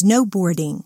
snowboarding